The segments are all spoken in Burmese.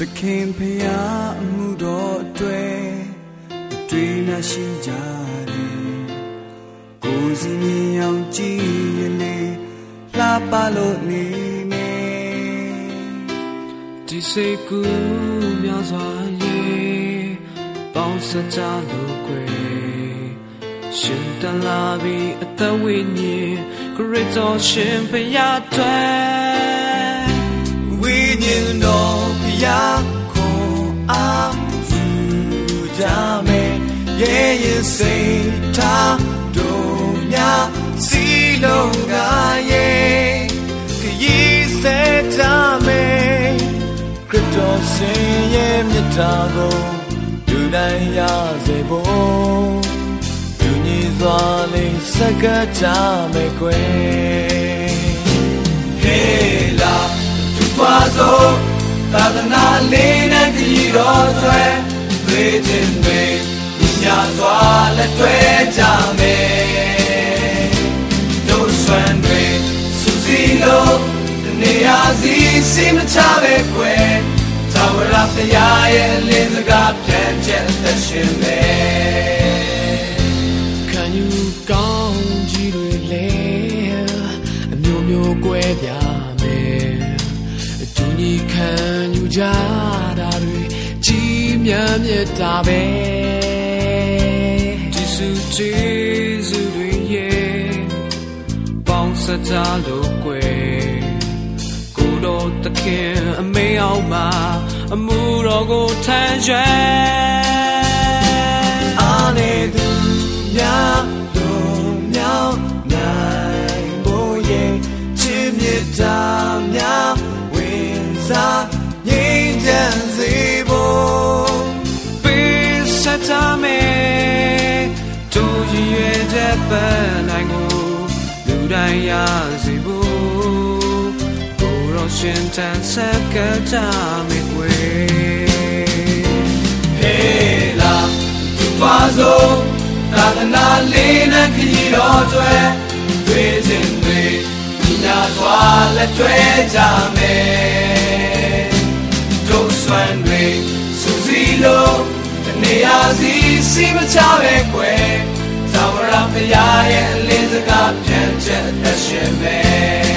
သခင်ဖျားအမှုတော်အတွေ့အတွေ့နှရှိကြတယ်ကိုယ်စီမြင်အောင်ကြည်ရင်လေလှပလို့နေမယ်ဒီစိတ်ကူးများစွာရဲ့ပေါင်းစကြလို့ကွယ်ရှင်တလာပြီးအသက်ဝိညာဉ်ခရစ်တော်ရှင်ဖျားတွေ့ဝိညာဉ်တော် ဖျားခွန်အားယူကြမယ်ရဲ့ရဲ့စိတ်ထားတို့များစီလုံးကရဲ့ခရီးဆက်ကြမယ်ခရစ်တော်ရှင်ရဲ့မြတ်တာကိုဒူတိုင်းရစေဖို့ဒူညီစွာလေး စကားကြမယ်ကွယ်ဟေးလာသူပါစို့သာသနာလေးနဲ့ကြည်တော်ဆွဲတွေ့ခြင်းတွေညာစွာလက်တွဲကြမယ်တို့ဆွမ်းတွေစူစီလို့နေရာစီစီမချပဲကွယ်သာဝရဖရာရဲ့အလင်းစကားပြန်ချက်သက်ရှင်မယ်ခံယူကောင်းကြီးတွေလဲအမျိုးမျိုးကွဲပြား ညီခံယူကြတာတွေကြီးမြတ်မြတ်တာပဲဒီစုကျေးဇူးတွေရဲ့ပေါင်းစကြလို့ကွယ်ကိုတော်တခင်အမေအောင်မှာအမှုတော်ကိုထမ်းရွယ်အာနေသူများတို့မြောက်နိုင်ဖို့ရဲ့ချစ်မြတ်တာ တိုင်းရစေဖို့ကိုရောရှင်တန်ဆက်ကကြမယ်ွယ်ဟေးလာသူပါစို့သာသနာလေးနဲ့ခရီးတော်ကျွဲတွေ့စဉ်တွေညာစွာလက်တွဲကြမယ်တို့ဆွမ်းတွေစူစီလို့တနေရာစီစီမချပဲကွယ် သာဝရဖရာရဲ့အလင်းစကားပြန်ချက်သက်ရှင်မယ်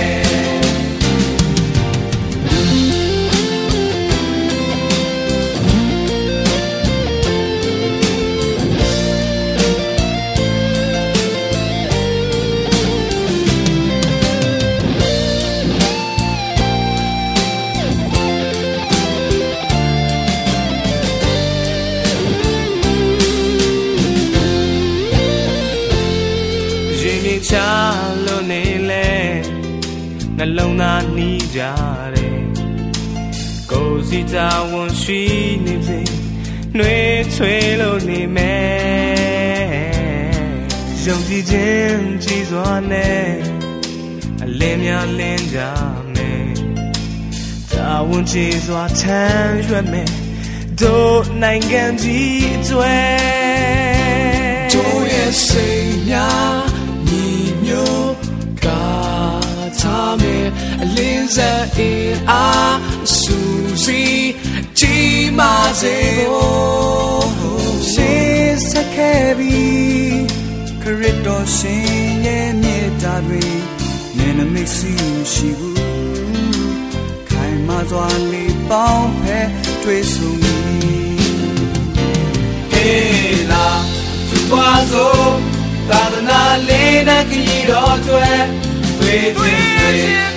နှလုံးသားနှီးကြတယ်ကိုယ်စီတာဝန်ရှိနေစေနှွေးချွေလို့နေမယ်ယုံကြည်ခြင်းကြီးစွာနဲ့အလင်းများလင်းကြမယ်တာဝန်ကြီးစွာထမ်းရွက်မယ်တို့နိုင်ငံကြီးအကျွဲတို့ရဲ့စိတ်များ အလင်းစအင်အားစူစီကြီးမာစေဖို့ရှေးစခဲ့ပြီးခရစ်တော်ရှင်ရဲ့မြေတာတွေနေနမိတ်စီရှိဘူးခိုင်မာစွာလေးပေါင်းဖဲတွေ့ဆုံမည်ဟေးလာသူသွားစို့သာသနာလေးနဲ့ကြည်တော်ကျွဲတွေ့ခြင်းတွေညာစွာ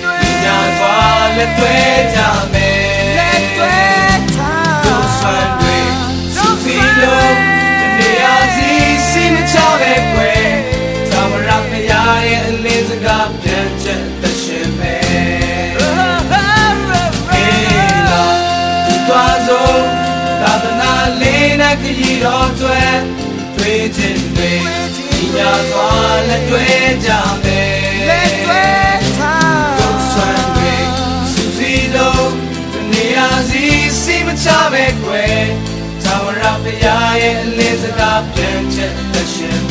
လက်တွေ့ကြမယ်လက်တွေ့ထားတို့ဆွမ်းတွေစုစည်းလို့တနေရာစီစီမချပဲကွယ်သမရမယာရဲ့အလင်းစကားပြန်ချက်တရှင်မယ်အေးလာဒီသွားစို့သာသနာလေးနဲ့ကြည်တော်ကျွဲတွေ့ခြင်းတွေညာစွာလက်တွေ့ကြမယ် ရဖရာရဲ့အလေးစကားပြန်ချက်သရှင်